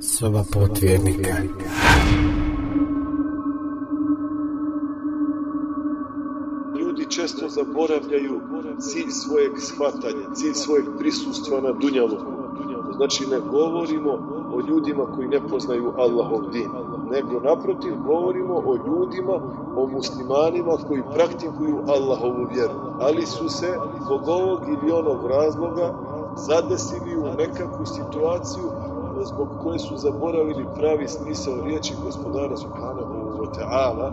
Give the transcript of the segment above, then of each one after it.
Soba potvjernika. Ljudi često zaboravljaju cilj svojeg shvatanja, cilj svojeg prisustva na Dunjaluku. Znači ne govorimo o ljudima koji ne poznaju Allahov din, nego naprotiv govorimo o ljudima, o muslimanima koji praktikuju Allahovu vjeru. Ali su se zbog ovog ili onog razloga zadesili u nekakvu situaciju zbog koje su zaboravili pravi smisao riječi gospodara Subhanahu wa ta'ala.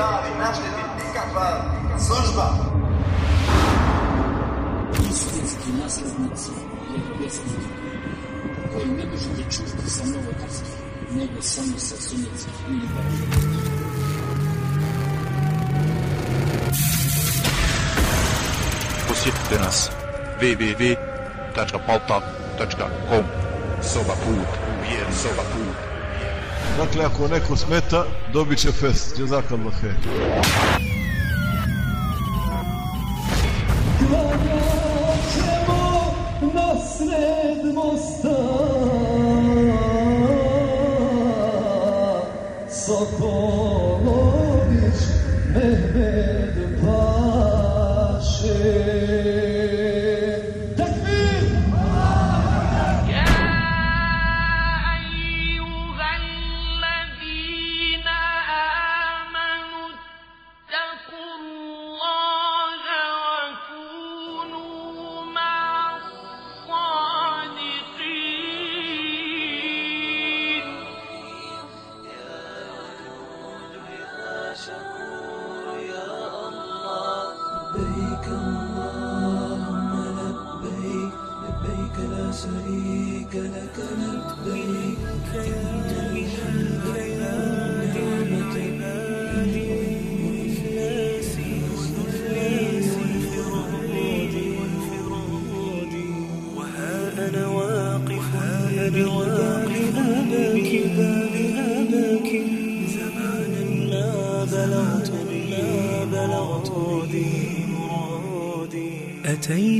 Ovoj davi naštetiti nikakva služba. istinski naslednici vjerovjesnika koji ne možete čuti sa novotarskih, nego samo sa sunetskih ili Posjetite nas www.palta.com Soba put u vjeru. Soba put. Dakle, ako neko smeta, dobit će fest. Jazakallah khair.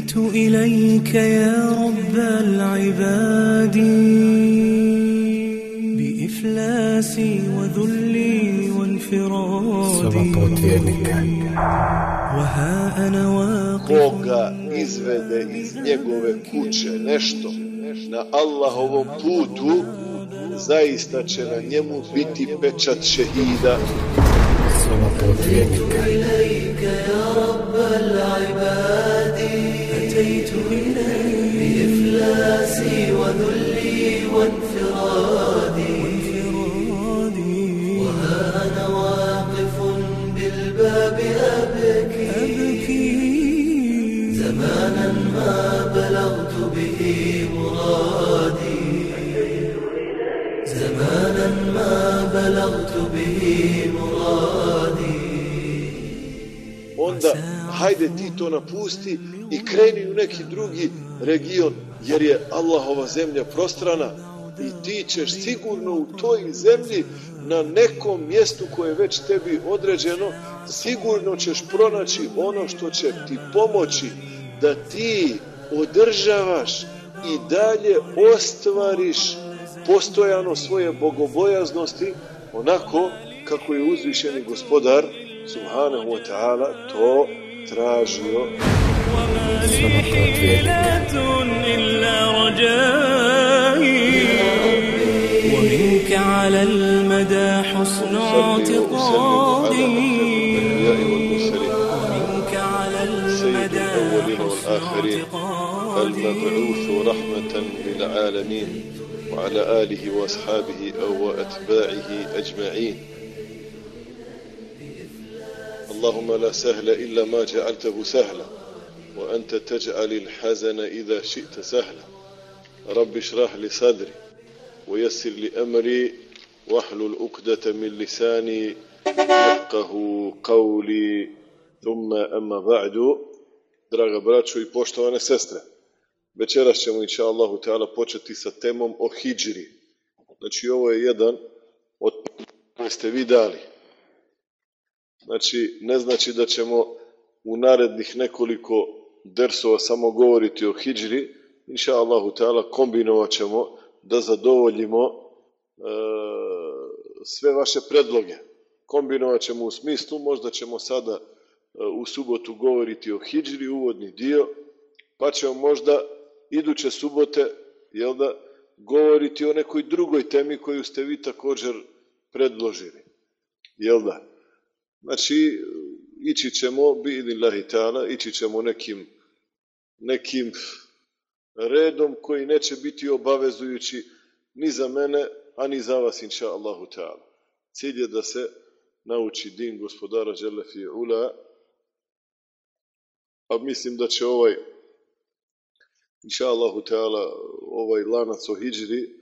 أتيت إليك يا رب العباد بإفلاسي وذلي Soba وانفرادي potvjernika. وها أنا واقف Koga izvede iz njegove kuće nešto na Allahovom putu, zaista će na njemu biti pečat šehida. Soba Onda hajde ti to napusti i kreni u neki drugi region, jer je Allahova zemlja prostrana i ti ćeš sigurno u toj zemlji na nekom mjestu koje je već tebi određeno, sigurno ćeš pronaći ono što će ti pomoći da ti održavaš i dalje ostvariš postojano svoje bogobojaznosti onako kako je uzvišeni gospodar سبحانه وتعالى تو تراجيو. وما لي حيلة إلا رجائي. ومنك على المدى حسن اعتقادي. ومنك على المدى حسن المبعوث رحمة للعالمين وعلى آله وأصحابه أو أتباعه أجمعين. اللهم لا سهل إلا ما جعلته سهلا وأنت تجعل الحزن إذا شئت سهلا رب اشرح لي صدري ويسر لي أمري واحلل عقدة من لساني يفقه قولي ثم أما بعد Draga braćo i poštovane sestre, večeras ćemo, inša Allahu Teala, početi sa temom o hijđri. Znači, ovo je jedan od koje ste vi dali. Znači, ne znači da ćemo u narednih nekoliko dersova samo govoriti o hijđri, inša Allahu kombinovat ćemo da zadovoljimo e, sve vaše predloge. Kombinovat ćemo u smislu, možda ćemo sada e, u subotu govoriti o hijđri, uvodni dio, pa ćemo možda iduće subote, jel da, govoriti o nekoj drugoj temi koju ste vi također predložili. Jel da? Znači, ići ćemo, bi idnillahi ta'ala, ići ćemo nekim, nekim redom koji neće biti obavezujući ni za mene, a ni za vas, inša Allahu ta'ala. Cilj je da se nauči din gospodara Đele fi ula, a mislim da će ovaj, inša Allahu ta'ala, ovaj lanac o hijđri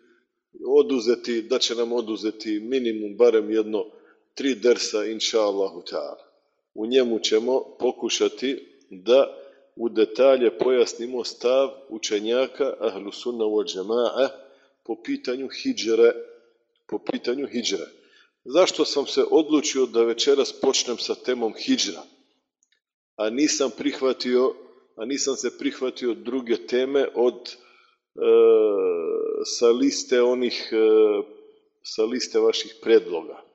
oduzeti, da će nam oduzeti minimum barem jedno tri dersa, inša Allahu ta'ala. U njemu ćemo pokušati da u detalje pojasnimo stav učenjaka ahlu sunna wal džema'a po pitanju hijđre. Po pitanju hijđre. Zašto sam se odlučio da večeras počnem sa temom hijđra? A nisam prihvatio, a nisam se prihvatio druge teme od e, sa liste onih e, sa liste vaših predloga.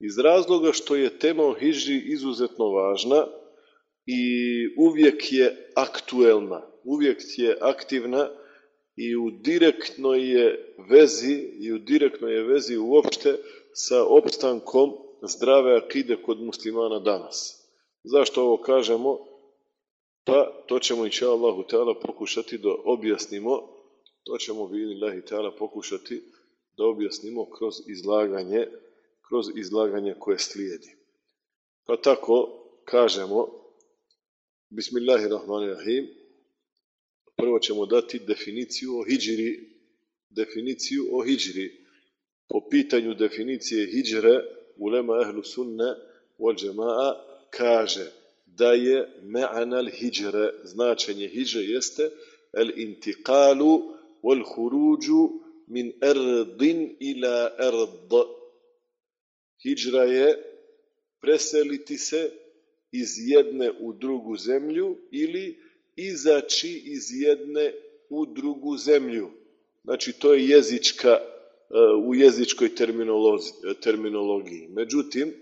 Iz razloga što je tema o hijđri izuzetno važna i uvijek je aktuelna, uvijek je aktivna i u direktnoj je vezi i u direktnoj je vezi uopšte sa opstankom zdrave akide kod muslimana danas. Zašto ovo kažemo? Pa to ćemo inša Allahu Teala pokušati da objasnimo, to ćemo bi Teala pokušati da objasnimo kroz izlaganje, kroz izlaganje koje slijedi. Pa tako kažemo, Bismillahirrahmanirrahim, prvo ćemo dati definiciju o hijđri, definiciju o hijđri. Po pitanju definicije hijđre, ulema ehlu sunne wal kaže da je me'anal hijđre, značenje hijđre jeste el intiqalu wal huruđu min erdin ila erd. Hijđra je preseliti se iz jedne u drugu zemlju ili izaći iz jedne u drugu zemlju. Znači, to je jezička, u jezičkoj terminologiji. Međutim,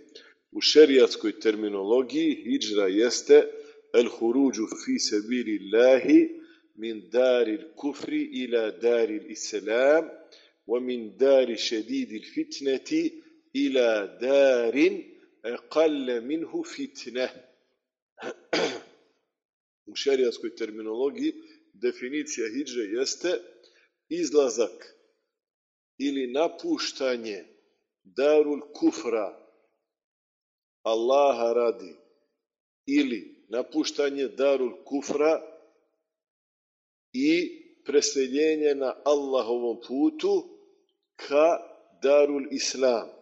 u šerijatskoj terminologiji hijđra jeste el huruđu fi sebiri lahi min daril kufri ila daril islam wa min dari šedidil fitneti ila darin aqalla minhu fitne. U šerijatskoj terminologiji definicija hijđe jeste izlazak ili napuštanje darul kufra Allaha radi ili napuštanje darul kufra i preseljenje na Allahovom putu ka darul islam.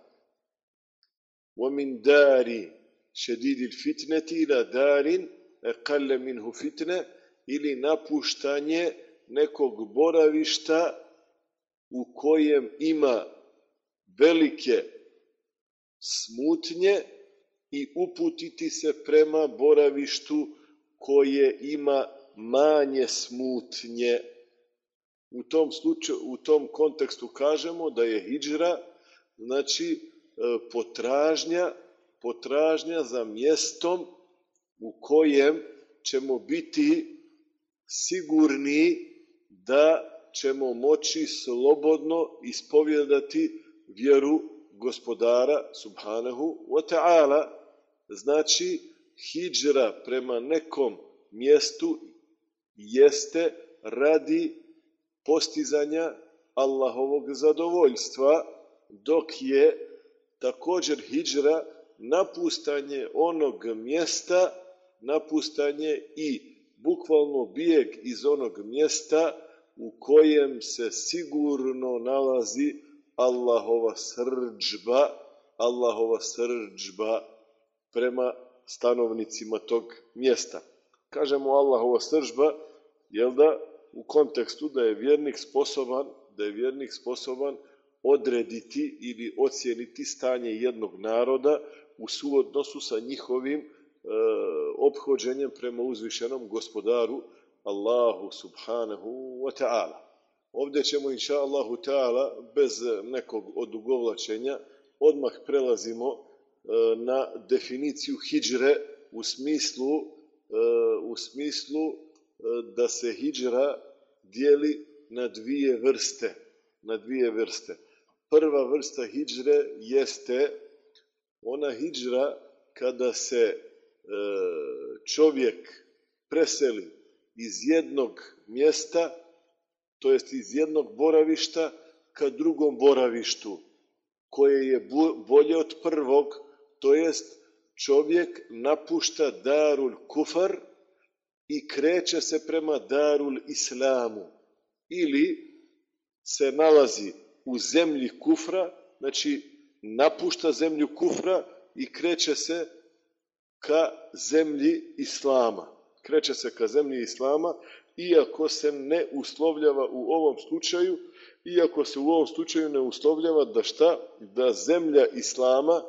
ومن دار شديد الفتنة إلى دار أقل منه فتنة ili napuštanje nekog boravišta u kojem ima velike smutnje i uputiti se prema boravištu koje ima manje smutnje. U tom, slučaju, u tom kontekstu kažemo da je hijđra, znači potražnja, potražnja za mjestom u kojem ćemo biti sigurni da ćemo moći slobodno ispovjedati vjeru gospodara subhanahu wa ta'ala. Znači, hijđra prema nekom mjestu jeste radi postizanja Allahovog zadovoljstva, dok je također hijđra napustanje onog mjesta, napustanje i bukvalno bijeg iz onog mjesta u kojem se sigurno nalazi Allahova srđba, Allahova srđba prema stanovnicima tog mjesta. Kažemo Allahova srđba, jel da, u kontekstu da je vjernik sposoban, da je vjernik sposoban odrediti ili ocijeniti stanje jednog naroda u suodnosu sa njihovim e, ophođenjem prema uzvišenom gospodaru Allahu subhanahu wa ta'ala. Ovdje ćemo, inša Allahu ta'ala, bez nekog odugovlačenja, odmah prelazimo e, na definiciju hijđre u smislu, e, u smislu e, da se hijđra dijeli na dvije vrste. Na dvije vrste. Prva vrsta hijđre jeste ona hijđra kada se e, čovjek preseli iz jednog mjesta, to jest iz jednog boravišta ka drugom boravištu, koje je bolje od prvog, to jest čovjek napušta darul kufar i kreće se prema darul islamu ili se nalazi u zemlji kufra, znači napušta zemlju kufra i kreće se ka zemlji islama. Kreće se ka zemlji islama, iako se ne uslovljava u ovom slučaju, iako se u ovom slučaju ne uslovljava da šta? Da zemlja islama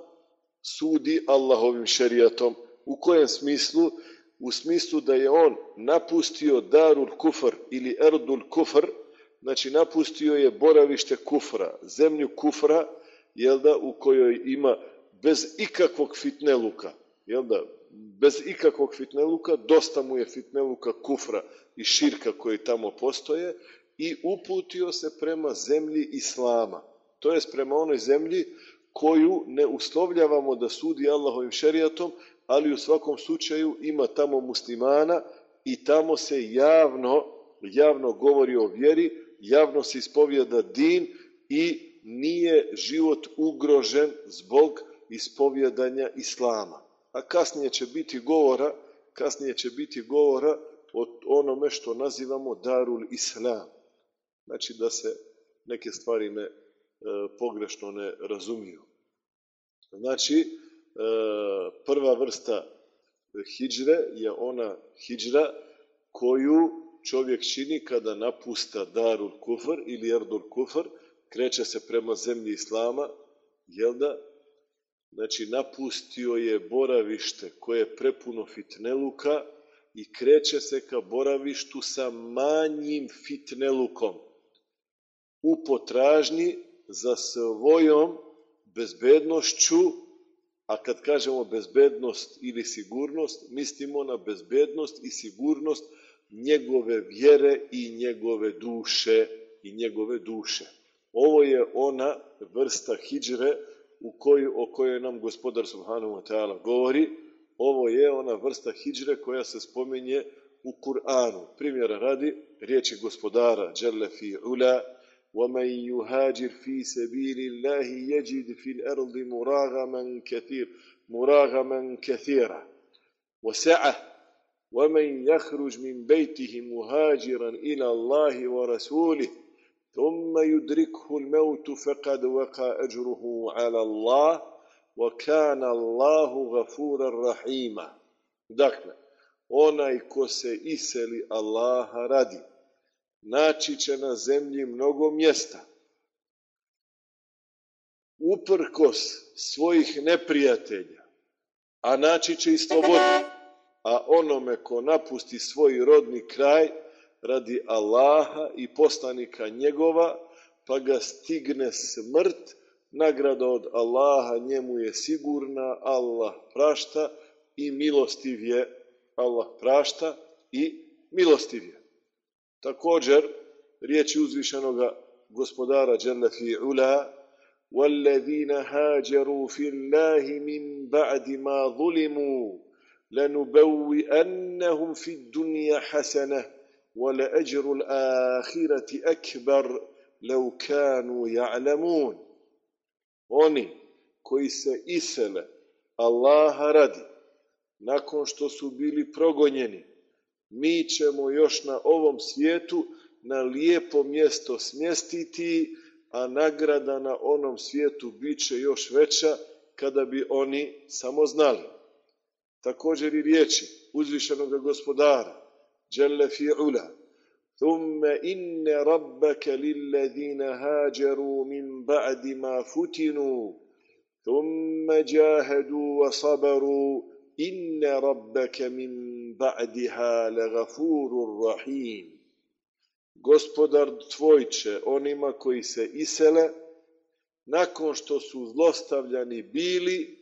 sudi Allahovim šerijatom. U kojem smislu? U smislu da je on napustio darul kufr ili erdul kufr, znači napustio je boravište kufra, zemlju kufra, jel da, u kojoj ima bez ikakvog fitneluka, jel da, bez ikakvog fitneluka, dosta mu je fitneluka kufra i širka koji tamo postoje i uputio se prema zemlji Islama. To jest prema onoj zemlji koju ne uslovljavamo da sudi Allahovim šerijatom, ali u svakom slučaju ima tamo muslimana i tamo se javno, javno govori o vjeri, javno se ispovjeda din i nije život ugrožen zbog ispovjedanja islama. A kasnije će biti govora, kasnije će biti govora o onome što nazivamo darul islam. Znači da se neke stvari ne e, pogrešno ne razumiju. Znači, e, prva vrsta hijđre je ona hijđra koju čovjek čini kada napusta darul kufr ili erdul kufr, kreće se prema zemlji islama, jel da? Znači, napustio je boravište koje je prepuno fitneluka i kreće se ka boravištu sa manjim fitnelukom u potražnji za svojom bezbednošću, a kad kažemo bezbednost ili sigurnost, mislimo na bezbednost i sigurnost njegove vjere i njegove duše i njegove duše. Ovo je ona vrsta hijđre u koju, o kojoj nam gospodar subhanahu wa ta'ala govori. Ovo je ona vrsta hijđre koja se spominje u Kur'anu. Primjera radi riječi gospodara Jalla fi ula وَمَنْ يُهَاجِرْ فِي سَبِيلِ اللَّهِ يَجِدْ فِي الْأَرْضِ مُرَاغَمًا كَثِيرًا مُرَاغَمًا كَثِيرًا وَسَعَةً وَمَنْ يَخْرُجْ مِنْ بَيْتِهِ مُهَاجِرًا إِلَى اللَّهِ وَرَسُولِهِ ثُمَّ يُدْرِكْهُ الْمَوْتُ فَقَدْ وَقَى أَجْرُهُ عَلَى اللَّهِ وَكَانَ اللَّهُ غَفُورًا رَحِيمًا Dakle, onaj ko se iseli Allaha radi, naći će na zemlji mnogo mjesta. Uprkos svojih neprijatelja, a naći će i slobodu. A onome ko napusti svoj rodni kraj radi Allaha i poslanika njegova, pa ga stigne smrt, nagrada od Allaha njemu je sigurna, Allah prašta i milostiv je. Allah prašta i milostiv je. Također, riječi uzvišenoga gospodara Đerle fi ula والذين هاجروا في الله من بعد ما ظلموا لنبوئنهم في الدنيا حسنة ولأجر الآخرة أكبر لو كانوا يعلمون Oni koji se isele Allaha radi, nakon što su bili progonjeni, mi ćemo još na ovom svijetu na lijepo mjesto smjestiti, a nagrada na onom svijetu bit će još veća kada bi oni samo znali. Također i riječi uzvišenog gospodara, Jalla fi'ula, ثم إن ربك للذين هاجروا من بعد ما فتنوا ثم جاهدوا وصبروا إن ربك من بعدها لغفور رحيم Gospodar tvoj će onima koji se isele, nakon što su zlostavljani bili,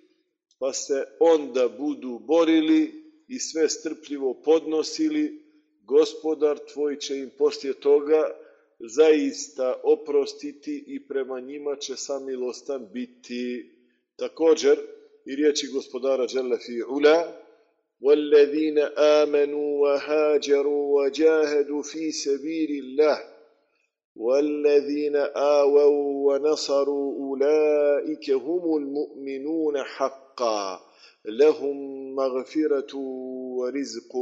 pa se onda budu borili i sve strpljivo podnosili, gospodar tvoj će im poslije toga zaista oprostiti i prema njima će samilostan biti. Također, i riječi gospodara Đalla fi ula, والذين آمنوا وهاجروا وجاهدوا في سبيل الله والذين آووا ونصروا أولئك هم المؤمنون حقا لهم مغفرة ورزق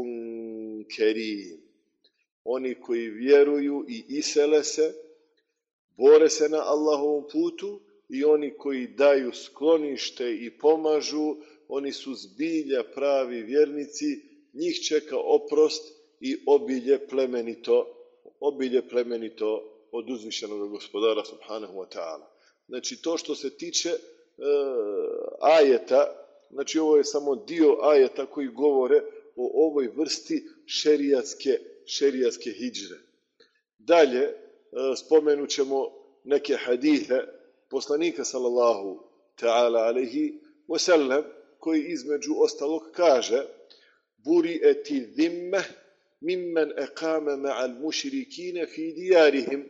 كريم Oni koji vjeruju i isele se, bore se na Allahovom putu i oni koji daju sklonište i pomažu, oni su zbilja pravi vjernici, njih čeka oprost i obilje plemenito, obilje plemenito od uzvišenog gospodara subhanahu wa ta'ala. Znači to što se tiče e, ajeta, znači ovo je samo dio ajeta koji govore o ovoj vrsti šerijatske, šerijatske hijđre. Dalje, e, spomenut ćemo neke hadithe poslanika sallallahu ta'ala alaihi wasallam koji između ostalog kaže buri eti dhimme mimmen ekame ma'al mušrikine fi dijarihim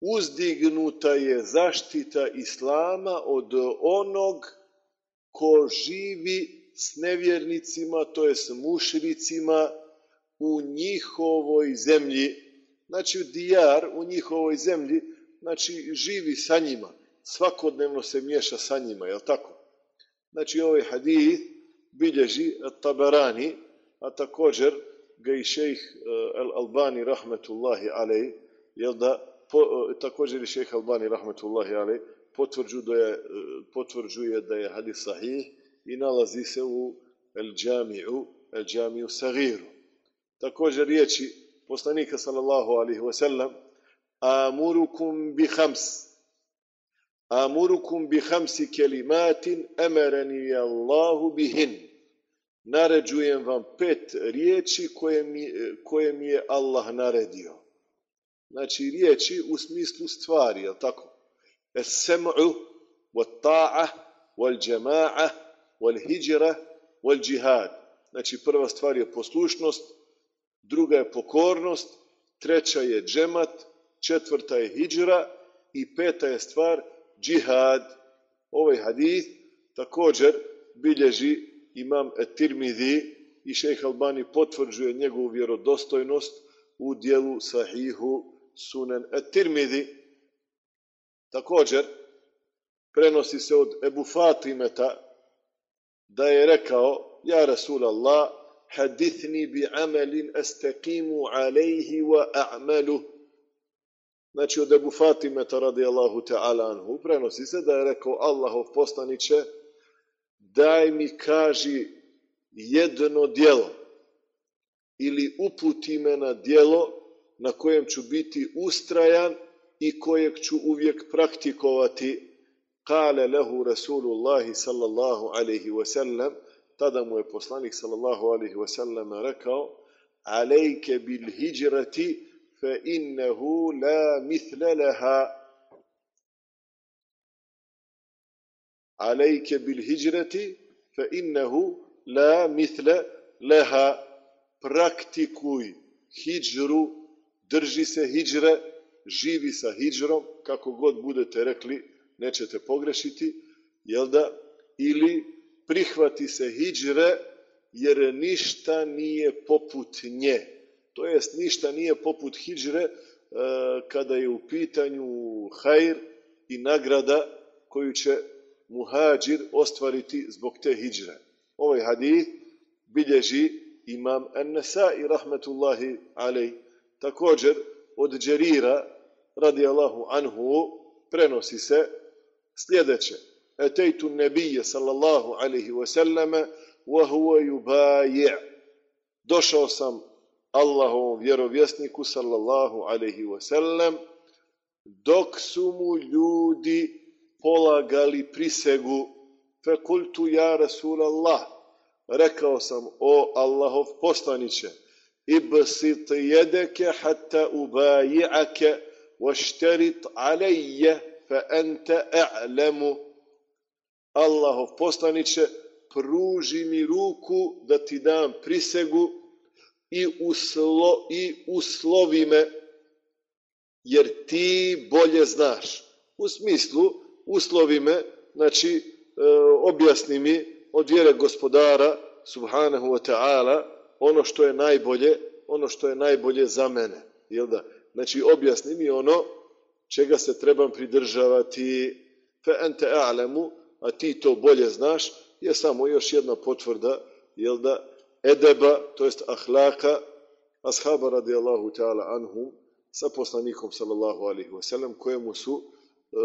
uzdignuta je zaštita islama od onog ko živi s nevjernicima, to je s mušricima u njihovoj zemlji. Znači, dijar u njihovoj zemlji, znači živi sa njima, svakodnevno se miješa sa njima, jel tako? Znači, ovaj hadith bilježi Tabarani, a također ga i šejh Al-Albani, rahmetullahi alej, jel da, po, također i šejh Albani, rahmetullahi alej, potvrđuje je, potvrđuje da je hadis sahih i nalazi se u El Džamiju, El Džamiju Sagiru. Također riječi poslanika sallallahu alaihi wa sallam, amurukum bi hams, amurukum bi hamsi kelimatin emereni Allahu bihin. Naređujem vam pet riječi koje mi, koje mi je Allah naredio znači riječi u smislu stvari, jel tako? Es-sem'u, wat-ta'a, wal-đema'a, wal-hijra, wal-đihad. Znači prva stvar je poslušnost, druga je pokornost, treća je džemat, četvrta je hijra i peta je stvar džihad. Ovaj hadith također bilježi imam Tirmidhi i šejh Albani potvrđuje njegovu vjerodostojnost u dijelu sahihu sunan Tirmidhi. Također, prenosi se od Ebu Fatimeta da je rekao, ja Rasul Allah, hadithni bi amelin estakimu alejhi wa a'malu. Znači od Ebu Fatimeta radijallahu ta'ala anhu prenosi se da je rekao Allahov poslaniće, daj mi kaži jedno dijelo ili uputi me na dijelo na kojem ću biti ustrajan i kojeg ću uvijek praktikovati. Kale lehu Rasulullahi sallallahu alaihi wasallam, tada mu je poslanik sallallahu alaihi wasallam rekao, alejke bil hijrati, fa innehu la mithle leha. Alejke bil hijrati, fa innehu la mithle leha. Praktikuj hijđru, drži se hijđre, živi sa hijđrom, kako god budete rekli, nećete pogrešiti, jel da? Ili prihvati se hijđre, jer ništa nije poput nje. To jest, ništa nije poput hijđre e, kada je u pitanju hajr i nagrada koju će muhađir ostvariti zbog te hijđre. Ovaj hadith bilježi imam An-Nasai rahmetullahi alej. Također od Džerira radijallahu anhu prenosi se sljedeće. Etejtu nebije sallallahu alaihi wasallama wa huwa yubaji' Došao sam Allahovom vjerovjesniku sallallahu alaihi wasallam dok su mu ljudi polagali prisegu fekultu ja Rasulallah rekao sam o Allahov poslaniće jedeke hatta ubaji'ake vašterit alejje fa ente a'lemu Allahov poslaniće pruži mi ruku da ti dam prisegu i, uslo, i uslovi me jer ti bolje znaš. U smislu uslovi me, znači e, objasni mi od vjere gospodara subhanahu wa ta'ala ono što je najbolje, ono što je najbolje za mene. Jel da? Znači objasni mi ono čega se trebam pridržavati fe ente a'lemu, a ti to bolje znaš, je samo još jedna potvrda, jel da, edeba, to jest ahlaka, ashaba radijallahu ta'ala anhum, sa poslanikom sallallahu alihi wasallam, kojemu su e,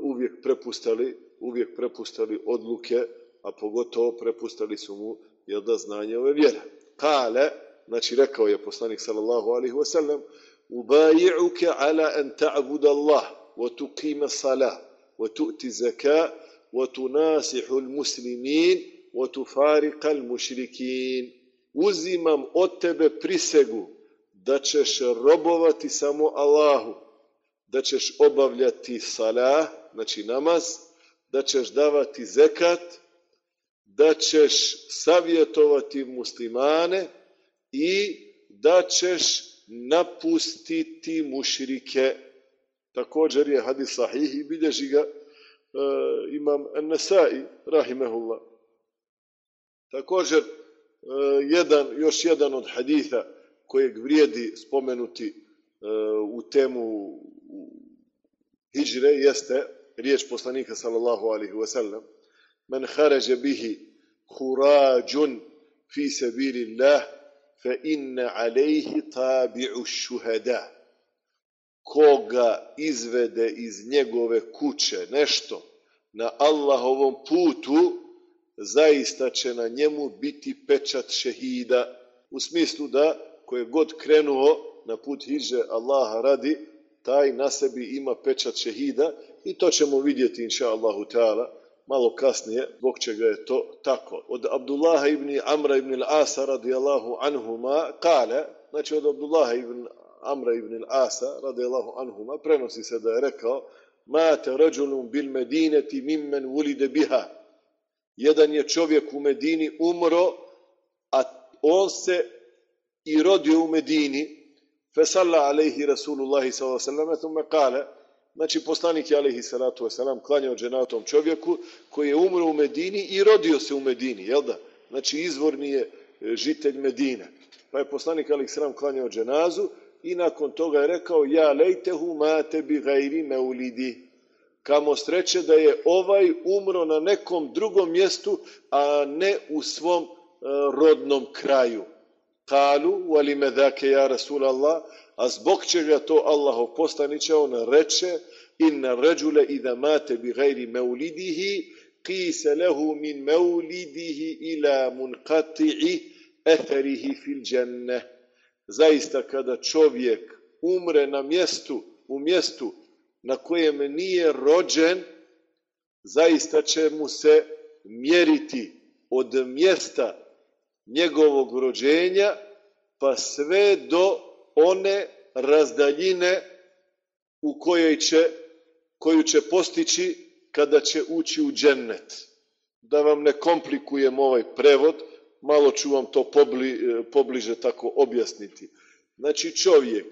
uvijek prepustali, uvijek prepustali odluke, a pogotovo prepustali su mu, jel da, znanje ove vjere. Kale, znači rekao je poslanik sallallahu alihi wasallam, ubaji'uke ala an ta'bud Allah, wa tuqima salah, wa tu'ti zakah, وتناصح المسلمين وتفارق المشركين uzimam od tebe prisegu da ćeš robovati samo Allahu, da ćeš obavljati salah, znači namaz, da ćeš davati zekat, da ćeš savjetovati muslimane i da ćeš napustiti mušrike. Također je hadis sahih i bilježi ga uh, imam An-Nasai, rahimehullah. Također, uh, jedan, još jedan od haditha kojeg vrijedi spomenuti uh, u temu hijre jeste riječ poslanika sallallahu alaihi wasallam men harađe bihi hurađun fi sabilillah fa inna alaihi tabi'u šuhada koga izvede iz njegove kuće nešto na Allahovom putu, zaista će na njemu biti pečat šehida. U smislu da koje god krenuo na put hiđe Allaha radi, taj na sebi ima pečat šehida i to ćemo vidjeti inša Allahu ta'ala malo kasnije, zbog čega je to tako. Od Abdullaha ibn Amra ibn al-Asa radijallahu anhuma kale, znači od Abdullaha ibn Amra ibn al-Asa, radijallahu anhuma, prenosi se da je rekao Mate rađulun bil medineti mimmen ulide biha. Jedan je čovjek u Medini umro, a on se i rodio u Medini. Fesalla alaihi Rasulullahi sallam, thumme kale, znači poslanik je alaihi salatu wasalam klanjao dženatom čovjeku koji je umro u Medini i rodio se u Medini, jel da? Znači izvorni je žitelj Medine. Pa je poslanik alaihi sallam klanjao dženazu i nakon toga je rekao ja lejtehu mate bi gajri meulidi. Kamo sreće da je ovaj umro na nekom drugom mjestu, a ne u svom uh, rodnom kraju. Kalu, wali medake ja Rasulallah, a zbog čega to Allahov poslaniće, on reče, inna ređule mate bi gajri meulidihi, qise lehu min meulidihi ila munqati'i etherihi fil dženneh. Zaista kada čovjek umre na mjestu, u mjestu na kojem nije rođen, zaista će mu se mjeriti od mjesta njegovog rođenja pa sve do one razdaljine u kojoj će, koju će postići kada će ući u džennet. Da vam ne komplikujem ovaj prevod, malo ću vam to pobli, pobliže tako objasniti. Znači čovjek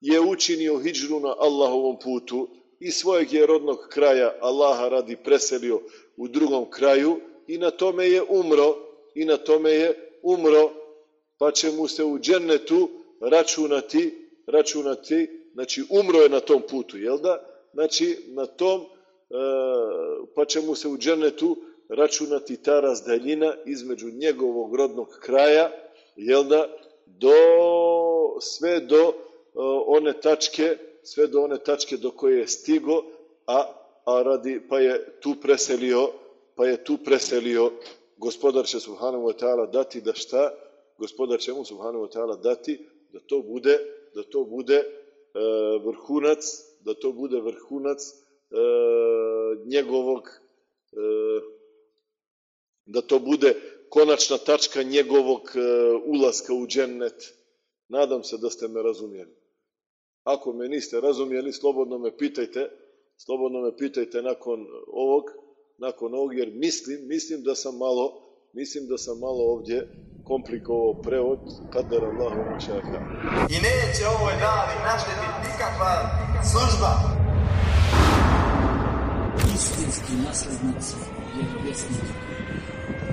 je učinio hijđru na Allahovom putu, iz svojeg je rodnog kraja Allaha radi preselio u drugom kraju i na tome je umro i na tome je umro pa će mu se u džennetu računati računati znači umro je na tom putu jel da? Znači na tom e, pa će mu se u džennetu računati ta razdaljina između njegovog rodnog kraja jel da? Do sve do e, one tačke sve do one tačke do koje je stigo a, a radi pa je tu preselio pa je tu preselio gospodar će subhanahu wa ta'ala dati da šta gospodar će mu subhanahu wa ta'ala dati da to bude da to bude e, vrhunac da to bude vrhunac e, njegovog e, da to bude konačna tačka njegovog e, ulaska u džennet. Nadam se da ste me razumjeli. Ako me niste razumjeli, slobodno me pitajte, slobodno me pitajte nakon ovog, nakon ovog, jer mislim, mislim da sam malo, mislim da sam malo ovdje komplikovao prevod, kadar Allahu mašaka. I neće ovoj dali naštetiti nikakva služba. istinski naslednici vjerovjesnika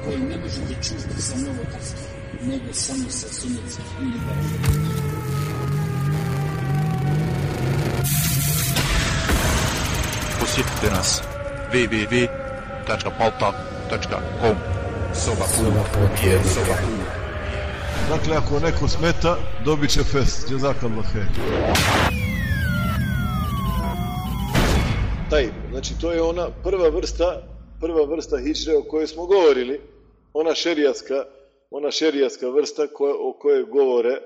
koji ne možete čuti sa novotarskih, nego samo sa sunetskih minibara. Posjetite nas www.palta.com Soba Soba put. Soba put. Dakle, ako neko smeta, dobit će fest. Jazakallah khair. Taj, znači to je ona prva vrsta, prva vrsta hijdže o kojoj smo govorili, ona šerijatska, ona šerijatska vrsta koja, o kojoj govore e,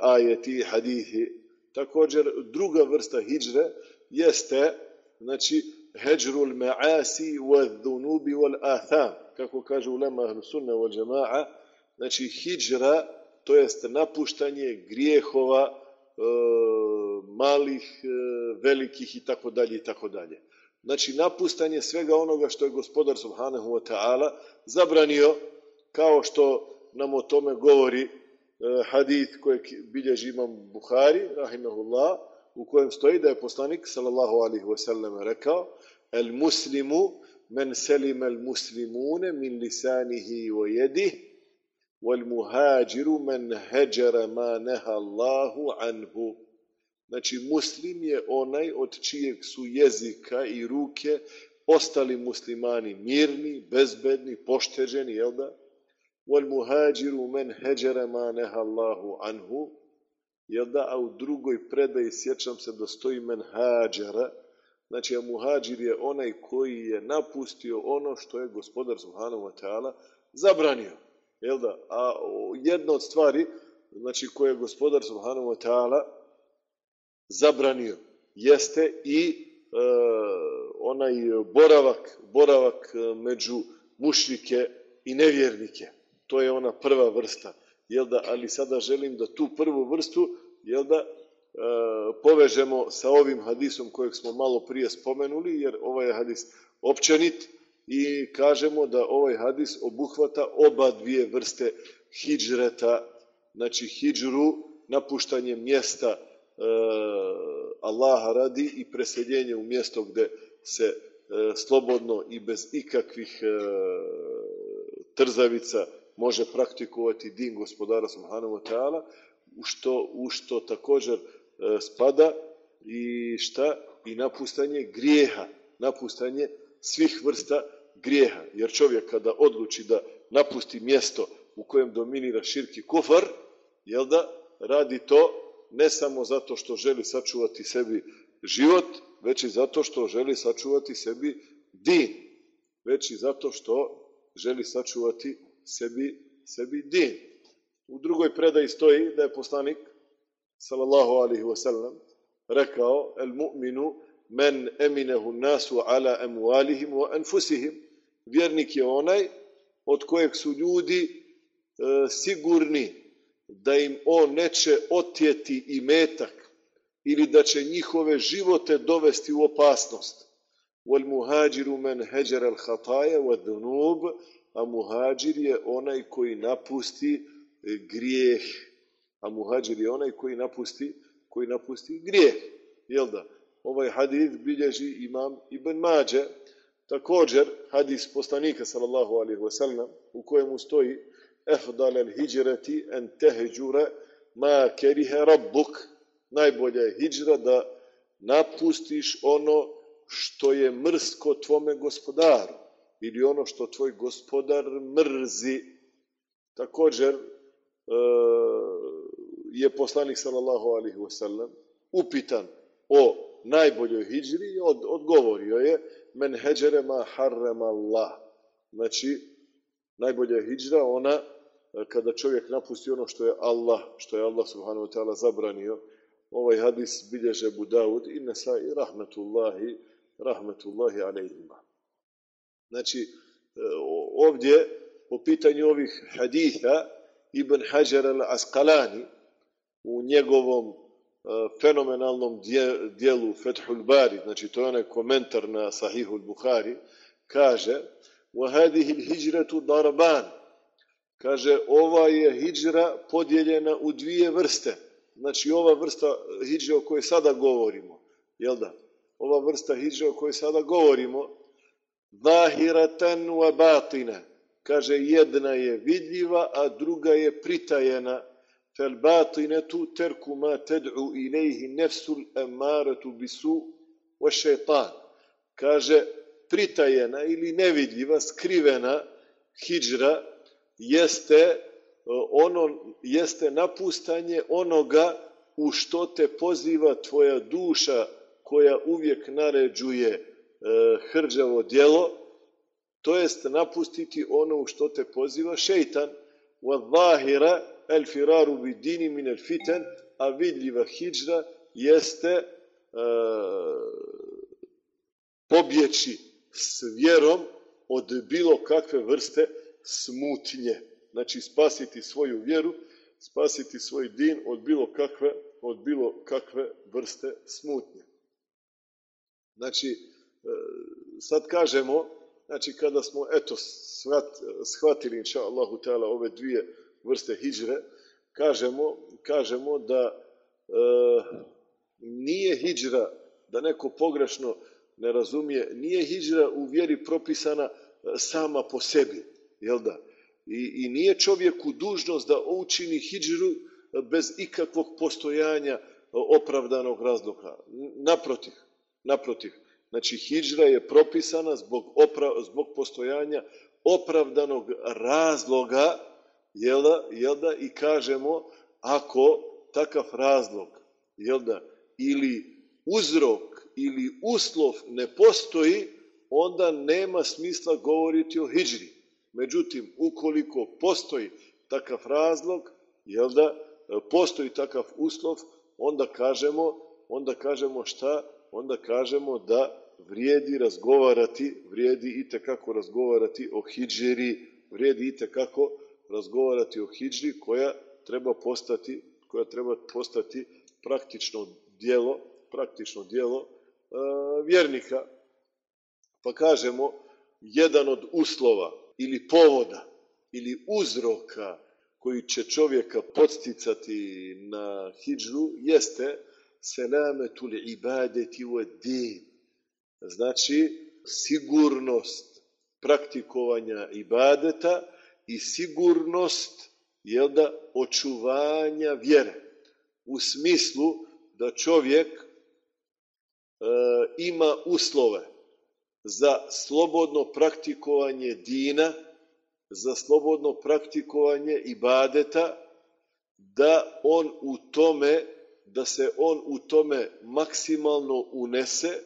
ajeti i hadithi. Također, druga vrsta hijdže jeste, znači, heđrul ma'asi wa dhunubi wal atham, kako kaže ulema ahlu sunna wal jama'a, znači hijđra, to jest napuštanje grijehova e, malih, e, velikih i tako dalje i tako dalje. Znači napustanje svega onoga što je gospodar subhanahu wa ta'ala zabranio, kao što nam o tome govori e, hadith kojeg bilježi imam Buhari, rahimahullah, u kojem stoji da je poslanik, sallallahu alihi wasallam, rekao, el muslimu men selim el muslimune min lisanihi wa jedih, wal muhađiru men heđara ma neha anhu. Znači, muslim je onaj od čijeg su jezika i ruke ostali muslimani mirni, bezbedni, pošteđeni, jel da? Wal muhađiru men heđara ma Allahu anhu. Jel da? A u drugoj predaji sjećam se da stoji men hađara. Znači, muhađir je onaj koji je napustio ono što je gospodar Subhanahu wa ta'ala zabranio. Jel da? A jedna od stvari, znači, koje je gospodar Subhanahu wa ta'ala zabranio, jeste i e, onaj boravak, boravak e, među mušrike i nevjernike. To je ona prva vrsta. Jel da? Ali sada želim da tu prvu vrstu, jel da, povežemo sa ovim hadisom kojeg smo malo prije spomenuli, jer ovaj je hadis općenit i kažemo da ovaj hadis obuhvata oba dvije vrste hidžreta, znači hidžru, napuštanje mjesta e, Allaha radi i preseljenje u mjesto gde se e, slobodno i bez ikakvih e, trzavica može praktikovati din gospodara subhanahu wa ta'ala, u što, u što također e, spada i šta? I napustanje grijeha, napustanje svih vrsta grijeha. Jer čovjek kada odluči da napusti mjesto u kojem dominira širki kufar, jel da, radi to ne samo zato što želi sačuvati sebi život, već i zato što želi sačuvati sebi din. Već i zato što želi sačuvati sebi, sebi din. U drugoj predaji stoji da je poslanik, sallallahu alihi wasallam, rekao, el mu'minu men eminehu nasu ala emualihim wa anfusihim. Vjernik je onaj od kojeg su ljudi e, sigurni da im on neće otjeti i metak ili da će njihove živote dovesti u opasnost. Wal muhađiru men heđer al hataje wa dhunub, a muhađir je onaj koji napusti grijeh. A muhađir je onaj koji napusti, koji napusti grijeh. Jel da? ovaj hadis bilježi imam Ibn Mađe, također hadis poslanika sallallahu alaihi wasallam u kojemu stoji efdal al hijrati en tehđure ma kerihe rabbuk najbolja je hijđra da napustiš ono što je mrsko tvome gospodaru ili ono što tvoj gospodar mrzi. Također e, je poslanik sallallahu alaihi wasallam upitan o najboljoj hijđri i od, odgovorio je men heđere ma harrem Allah. Znači, najbolja je hijđra ona e, kada čovjek napusti ono što je Allah, što je Allah subhanahu wa ta'ala zabranio. Ovaj hadis bilježe Budaud i Nesai rahmetullahi, rahmetullahi alaihima. Znači, e, ovdje po pitanju ovih haditha Ibn Hajar al-Asqalani u njegovom fenomenalnom dijelu Fethul Bari, znači to je onaj komentar na Sahihul Buhari, kaže وَهَذِهِ الْهِجْرَةُ darban Kaže, ova je hijđra podijeljena u dvije vrste. Znači, ova vrsta hijđe o kojoj sada govorimo, jel da? Ova vrsta hijđe o kojoj sada govorimo, zahiratan wa batina. Kaže, jedna je vidljiva, a druga je pritajena فالباطنة ترك ما تدعو إليه النفس الأمارة بسوء والشيطان kaže pritajena ili nevidljiva, skrivena hijđra jeste ono jeste napustanje onoga u što te poziva tvoja duša koja uvijek naređuje e, hrđavo djelo, to jest napustiti ono u što te poziva šeitan, wa zahira el firaru bi dini min el fiten, a vidljiva hijđra jeste e, pobjeći s vjerom od bilo kakve vrste smutnje. Znači spasiti svoju vjeru, spasiti svoj din od bilo kakve, od bilo kakve vrste smutnje. Znači, e, sad kažemo, znači kada smo eto shvatili inša Allahu ove dvije vrste hijđre, kažemo, kažemo da e, nije hijđra, da neko pogrešno ne razumije, nije hijđra u vjeri propisana e, sama po sebi, jel da? I, i nije čovjeku dužnost da učini hijđru bez ikakvog postojanja opravdanog razloga. Naprotiv, naprotiv. Znači, hijđra je propisana zbog, opra, zbog postojanja opravdanog razloga jel da, jel da, i kažemo ako takav razlog, jel da, ili uzrok ili uslov ne postoji, onda nema smisla govoriti o hijđri. Međutim, ukoliko postoji takav razlog, jel da, postoji takav uslov, onda kažemo, onda kažemo šta? Onda kažemo da vrijedi razgovarati, vrijedi i kako razgovarati o hijđeri, vrijedi i kako razgovarati o hijđri koja treba postati, koja treba postati praktično dijelo, praktično dijelo e, vjernika. Pa kažemo, jedan od uslova ili povoda ili uzroka koji će čovjeka podsticati na hijđru jeste selametul ibadeti u din. Znači, sigurnost praktikovanja ibadeta i sigurnost jel da, očuvanja vjere. U smislu da čovjek e, ima uslove za slobodno praktikovanje dina, za slobodno praktikovanje ibadeta, da on u tome, da se on u tome maksimalno unese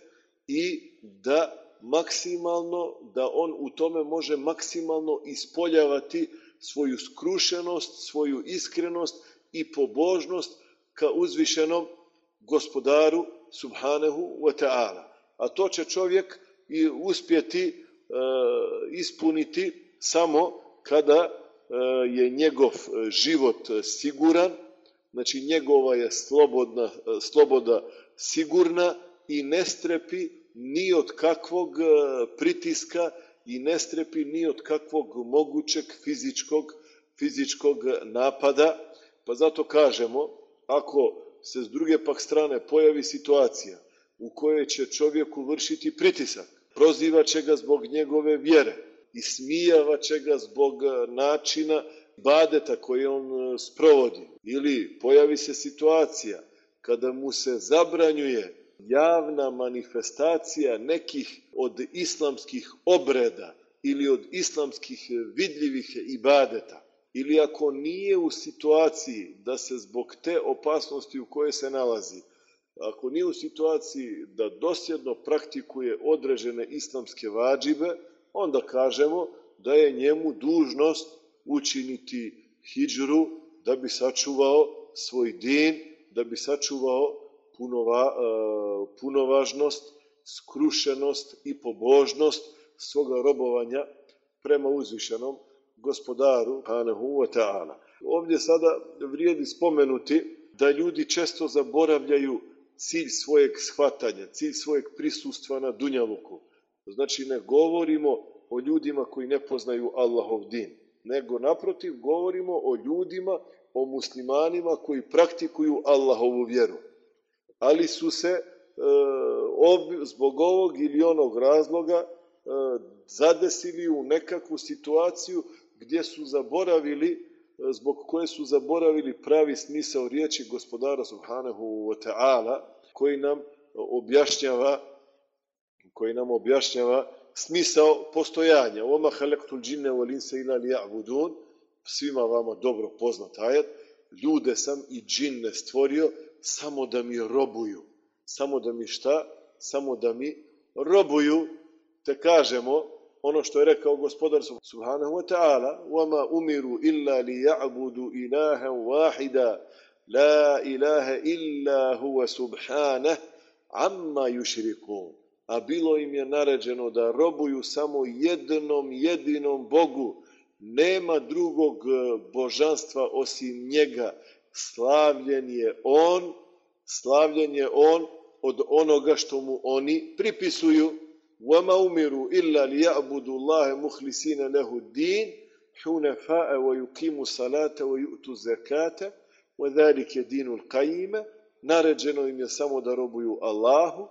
i da maksimalno, da on u tome može maksimalno ispoljavati svoju skrušenost, svoju iskrenost i pobožnost ka uzvišenom gospodaru subhanahu wa ta'ala. A to će čovjek i uspjeti e, ispuniti samo kada e, je njegov život siguran, znači njegova je slobodna, sloboda sigurna i ne strepi ni od kakvog e, pritiska i ne strepi ni od kakvog mogućeg fizičkog, fizičkog napada. Pa zato kažemo, ako se s druge pak strane pojavi situacija u kojoj će čovjeku vršiti pritisak. Prozivat će ga zbog njegove vjere i će ga zbog e, načina badeta koje on e, sprovodi. Ili pojavi se situacija kada mu se zabranjuje javna manifestacija nekih od islamskih obreda ili od islamskih vidljivih ibadeta. Ili ako nije u situaciji da se zbog te opasnosti u kojoj se nalazi, ako nije u situaciji da dosljedno praktikuje određene islamske vađibe, onda kažemo da je njemu dužnost učiniti hijđru da bi sačuvao svoj din, da bi sačuvao punova, e, punovažnost, skrušenost i pobožnost svoga robovanja prema uzvišenom gospodaru Hanehu wa ta'ala. Ovdje sada vrijedi spomenuti da ljudi često zaboravljaju cilj svojeg shvatanja, cilj svojeg prisustva na Dunjaluku. Znači ne govorimo o ljudima koji ne poznaju Allahov din, nego naprotiv govorimo o ljudima, o muslimanima koji praktikuju Allahovu vjeru. Ali su se e, zbog ovog ili onog razloga e, zadesili u nekakvu situaciju gdje su zaboravili, zbog koje su zaboravili pravi smisao riječi gospodara subhanahu wa ta'ala, koji nam objašnjava koji nam objašnjava smisao postojanja. Oma halektul džinne wal insa ila liya'budun. Svima vama dobro poznat ajet. Ljude sam i džinne stvorio samo da mi robuju. Samo da mi šta? Samo da mi robuju. Te kažemo ono što je rekao gospodar subhanahu wa ta'ala وَمَا أُمِرُوا إِلَّا لِيَعْبُدُوا إِلَهًا وَاحِدًا لَا إِلَهَ إِلَّا هُوَ سُبْحَانَهُ عَمَّا يُشْرِكُونَ A bilo im je naređeno da robuju samo jednom jedinom Bogu. Nema drugog e, božanstva osim njega. Slavljen je On, slavljen je On od onoga što mu oni pripisuju. وما أمروا إلا ليعبدوا الله مخلصين له الدين حنفاء ويقيموا الصلاة ويؤتوا الزكاة وذلك دين القيم naređeno im je samo da robuju Allahu,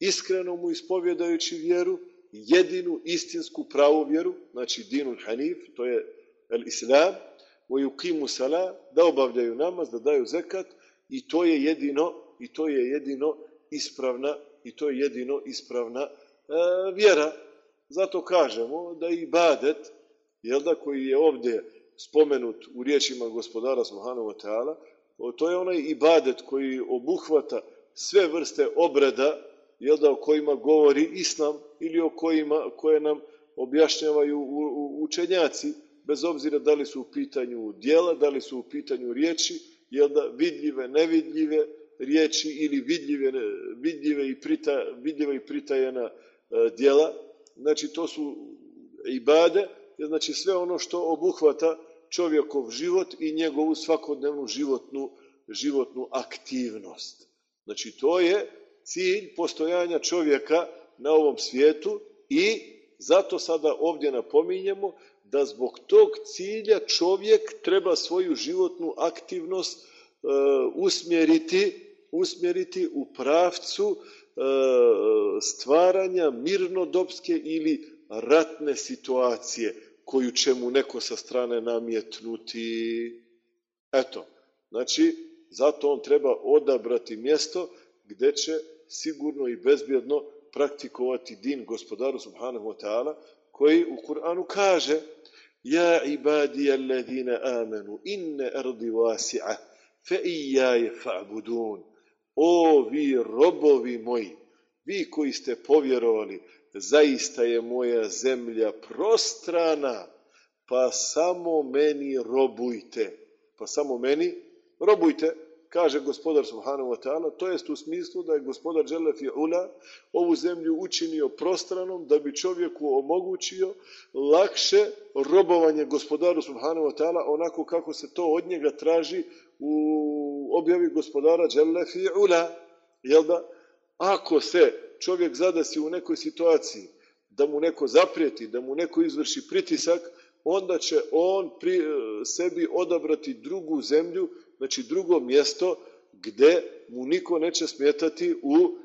iskreno mu ispovjedajući vjeru, jedinu istinsku pravu vjeru, znači dinul hanif, to je el islam, wa yuqimu sala, da obavljaju namaz, da daju zekat i to je jedino i to je jedino ispravna i to je jedino ispravna E, vjera. Zato kažemo da i badet, jel da, koji je ovdje spomenut u riječima gospodara Subhanahu wa ta'ala, to je onaj ibadet koji obuhvata sve vrste obreda, jel da, o kojima govori Islam ili o kojima, koje nam objašnjavaju učenjaci, bez obzira da li su u pitanju dijela, da li su u pitanju riječi, jel da, vidljive, nevidljive riječi ili vidljive, vidljive i, prita, vidljiva i pritajena E, djela, znači to su ibade, znači sve ono što obuhvata čovjekov život i njegovu svakodnevnu životnu, životnu aktivnost. Znači to je cilj postojanja čovjeka na ovom svijetu i zato sada ovdje napominjemo da zbog tog cilja čovjek treba svoju životnu aktivnost e, usmjeriti, usmjeriti u pravcu E, stvaranja mirnodopske ili ratne situacije koju će mu neko sa strane namjetnuti. Eto, znači, zato on treba odabrati mjesto gdje će sigurno i bezbjedno praktikovati din gospodaru subhanahu wa ta'ala koji u Kur'anu kaže Ja ibadija alladhina amanu inne ardi wasi'a fa iyaye fa'budun. O vi robovi moji, vi koji ste povjerovali, zaista je moja zemlja prostrana, pa samo meni robujte. Pa samo meni robujte, kaže gospodar Subhanahu wa ta'ala, to jest u smislu da je gospodar Đelefi Ula ovu zemlju učinio prostranom da bi čovjeku omogućio lakše robovanje gospodaru Subhanahu wa ta'ala onako kako se to od njega traži u objavi gospodara Đelle Fi'ula, jel da? Ako se čovjek zadesi u nekoj situaciji da mu neko zaprijeti, da mu neko izvrši pritisak, onda će on pri, sebi odabrati drugu zemlju, znači drugo mjesto gdje mu niko neće smetati u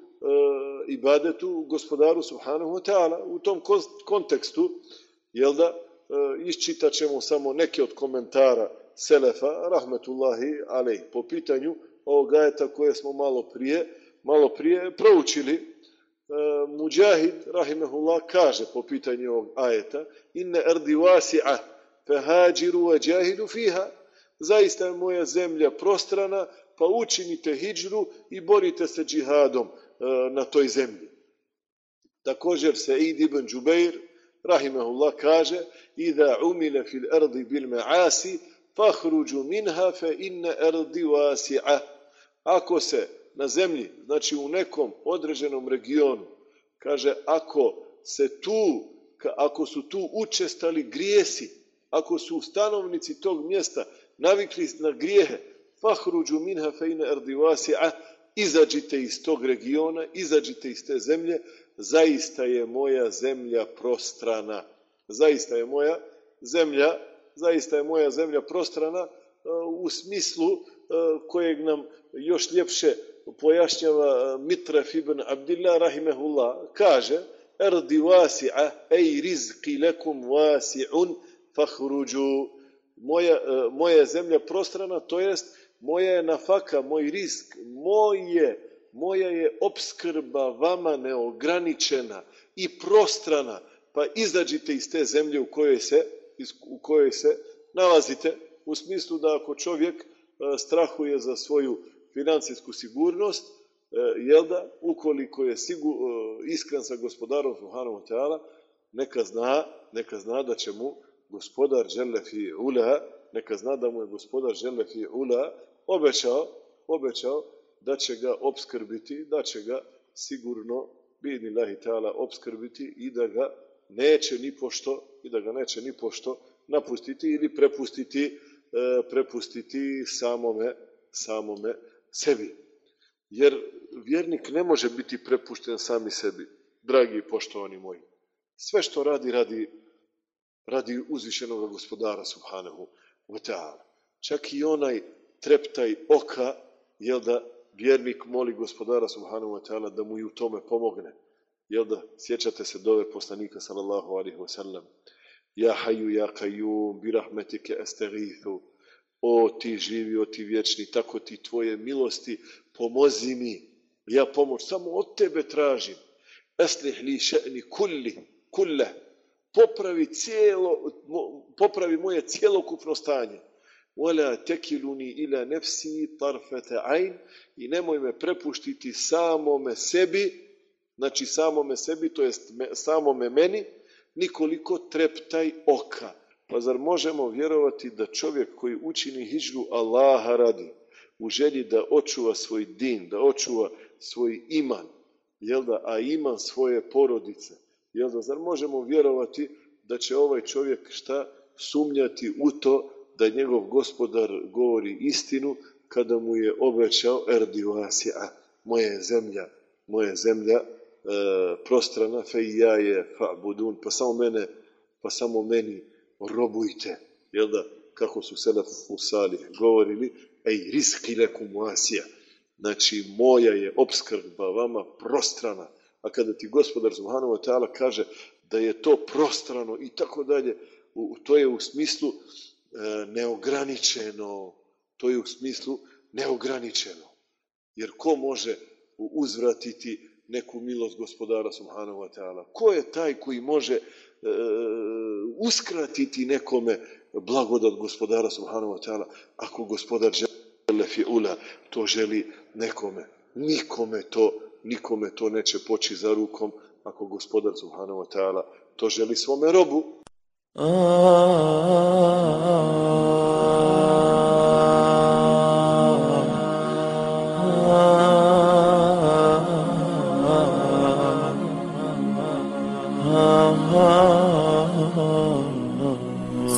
ibadetu gospodaru subhanahu wa ta'ala. U tom kontekstu, jel da, e, iščitat ćemo samo neke od komentara Selefa, rahmetullahi alej, po pitanju ovog ajeta koje smo malo prije, malo prije proučili. E, Mujahid, rahimehullah, kaže po pitanju ovog ajeta, inne erdi wasi'a, fehađiru wa jahidu fiha, zaista je moja zemlja prostrana, pa učinite hijđru i borite se džihadom e, na toj zemlji. Također se Id ibn Džubeir, rahimahullah, kaže Ida umile fil ardi bil ma'asi, fahruđu minha fe inne ardi wasi'a. Ako se na zemlji, znači u nekom određenom regionu, kaže ako se tu, ako su tu učestali grijesi, ako su stanovnici tog mjesta navikli na grijehe, fahruđu minha fe inne ardi wasi'a, izađite iz tog regiona, izađite iz te zemlje, zaista je moja zemlja prostrana. Zaista je moja zemlja, zaista je moja zemlja prostrana e, u smislu e, kojeg nam još ljepše pojašnjava e, Mitraf ibn Abdillah rahimehullah. Kaže, erdi wasi'a, ej rizki lekum wasi'un, fahruđu. Moja, e, moja je zemlja prostrana, to jest moja je nafaka, moj risk, moje, moja je obskrba vama neograničena i prostrana, pa izađite iz te zemlje u kojoj se, u kojoj se nalazite, u smislu da ako čovjek e, strahuje za svoju financijsku sigurnost, e, jel da, ukoliko je sigu, e, iskren sa gospodarom neka zna, neka zna da će mu gospodar Žele fi ula, neka zna da mu je gospodar Žele fi ula obećao, obećao da će ga obskrbiti, da će ga sigurno bidni lahi ta'ala obskrbiti i da ga neće ni pošto i da ga neće ni pošto napustiti ili prepustiti e, prepustiti samome samome sebi. Jer vjernik ne može biti prepušten sami sebi, dragi poštovani moji. Sve što radi, radi, radi uzvišenog gospodara subhanahu wa ta'ala. Čak i onaj treptaj oka, jel da vjernik moli gospodara subhanahu wa ta'ala da mu i u tome pomogne. Jel da sjećate se dove poslanika sallallahu alaihi wa sallam. Ja haju, ja kajum, bi rahmetike. O ti živi, o ti vječni, tako ti tvoje milosti, pomozi mi. Ja pomoć samo od tebe tražim. Eslih li še'ni kulli, kulle. Popravi cijelo, popravi moje cijelokupno stanje. Wala tekiluni ila nefsi tarfete ajn i nemoj me prepuštiti samome sebi, znači samome sebi, to jest me, samome meni, nikoliko treptaj oka. Pa zar možemo vjerovati da čovjek koji učini hijđu Allaha radi, u želji da očuva svoj din, da očuva svoj iman, jel da, a iman svoje porodice, jel da, zar možemo vjerovati da će ovaj čovjek šta? Sumnjati u to da njegov gospodar govori istinu kada mu je obećao erdi vasija, moja je zemlja, moja je zemlja e, prostrana, fe i ja je fa'budun, pa samo mene, pa samo meni robujte, jel da, kako su selefu salih govorili, ej riski lekum vasija, znači moja je obskrba vama prostrana, a kada ti gospodar Subhanahu wa ta'ala kaže da je to prostrano i tako dalje, to je u smislu e, neograničeno, to je u smislu neograničeno. Jer ko može uzvratiti neku milost gospodara Subhanahu wa ta'ala? Ko je taj koji može e, uskratiti nekome blagodat gospodara Subhanahu wa ta'ala ako gospodar žele to želi nekome? Nikome to, nikome to neće poći za rukom ako gospodar Subhanahu wa to želi svome robu.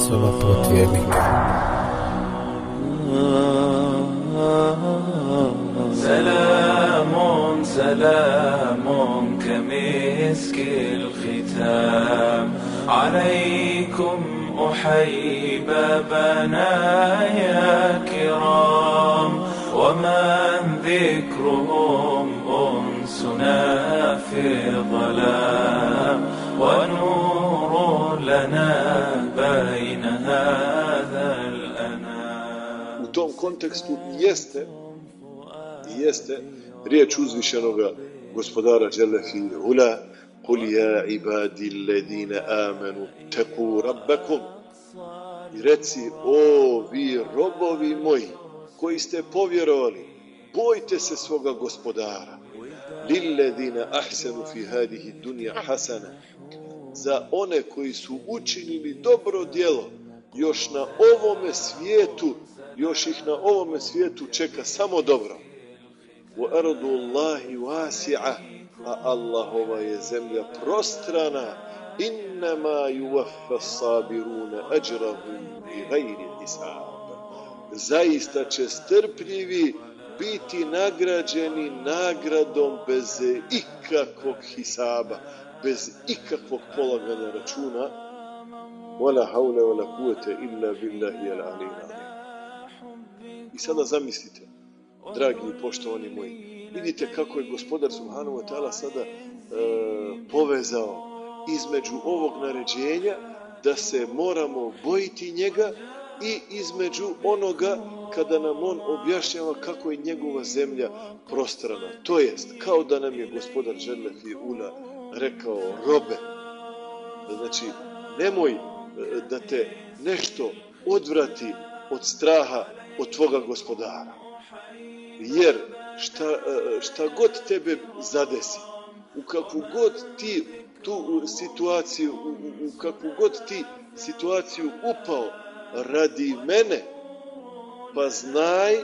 Soba الختام عليكم أحيب بنايا كرام. ومن ذكرهم أنسنا في الظلام ونور لنا بين هذا الأنام. U tom kontekstu jeste jeste riječ uzvišenoga gospodara Đelefi Ula قل يا عبادي الذين آمنوا اتقوا ربكم i reci o vi robovi moji koji ste povjerovali bojte se svoga gospodara lilledina ahsanu fi hadihi dunja hasana za one koji su učinili dobro djelo još na ovome svijetu još ih na ovome svijetu čeka samo dobro wa ardu Allahi wasi'a a Allahova je zemlja prostrana innama yuvaffa sabiruna ajrahum bi gajri hisab. Zaista će strpljivi biti nagrađeni nagradom bez ikakvog hisaba bez ikakvog polaganja računa. Wala haule wala kuvete illa billahi al i sada zamislite dragi i poštovani moji vidite kako je gospodar Subhanahu wa ta'ala sada e, povezao između ovog naređenja da se moramo bojiti njega i između onoga kada nam on objašnjava kako je njegova zemlja prostrana. To jest, kao da nam je gospodar Želefi Ula rekao robe. Znači, nemoj e, da te nešto odvrati od straha od tvoga gospodara. Jer šta, e, šta god tebe zadesi, u kakvu god ti tu situaciju, u, u kakvu god ti situaciju upao radi mene, pa znaj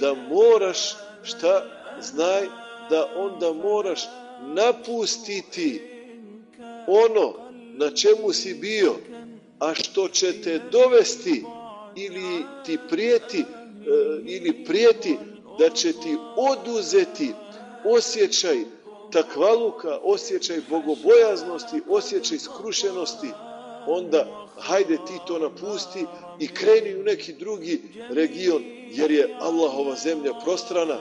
da moraš, šta? Znaj da onda moraš napustiti ono na čemu si bio, a što će te dovesti ili ti prijeti, e, ili prijeti da će ti oduzeti osjećaj takvaluka, osjećaj bogobojaznosti, osjećaj skrušenosti, onda hajde ti to napusti i kreni u neki drugi region, jer je Allahova zemlja prostrana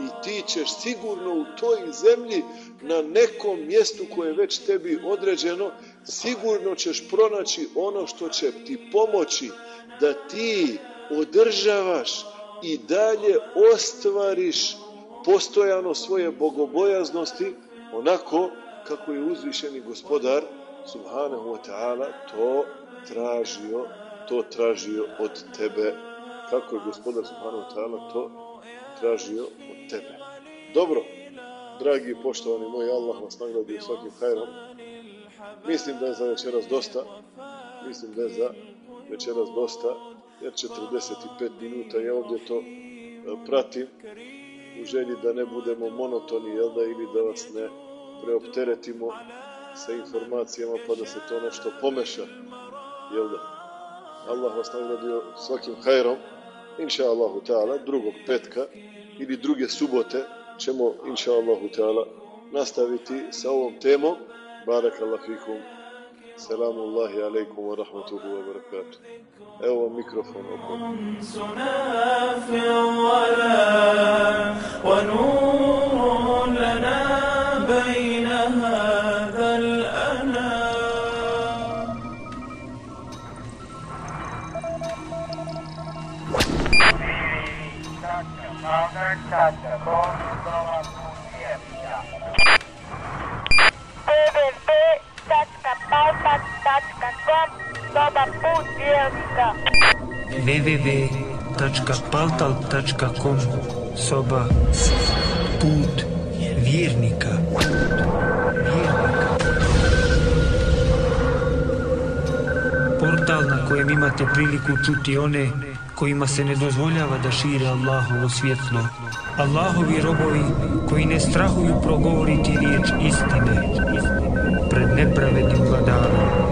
i ti ćeš sigurno u toj zemlji na nekom mjestu koje je već tebi određeno, sigurno ćeš pronaći ono što će ti pomoći da ti održavaš i dalje ostvariš postojano svoje bogobojaznosti onako kako je uzvišeni gospodar subhanahu wa ta'ala to tražio to tražio od tebe. Kako je gospodar subhanahu wa ta'ala to tražio od tebe. Dobro dragi poštovani moji Allah vas nagradio svakim hajrom. Mislim da je za večeras dosta. Mislim da je za večeras dosta jer 45 minuta ja ovdje to pratim u želji da ne budemo monotoni, jel da, ili da vas ne preopteretimo sa informacijama pa da se to nešto pomeša, jel da. Allah vas nagradio svakim hajrom, inša Allahu ta'ala, drugog petka ili druge subote ćemo, inša Allahu ta'ala, nastaviti sa ovom temom. Barak Allah. سلام الله عليكم ورحمته وبركاته أو ميكروفون أكون ولا ونور لنا بين هذا الأنام Doctor, Doctor, www.paltak.com Soba put vjernika. www.paltal.com Soba Put vjernika Vjernika Portal na kojem imate priliku čuti one kojima se ne dozvoljava da šire Allahovo svjetlo. Allahovi robovi koji ne strahuju progovoriti riječ istine pred nepravednim vladarom.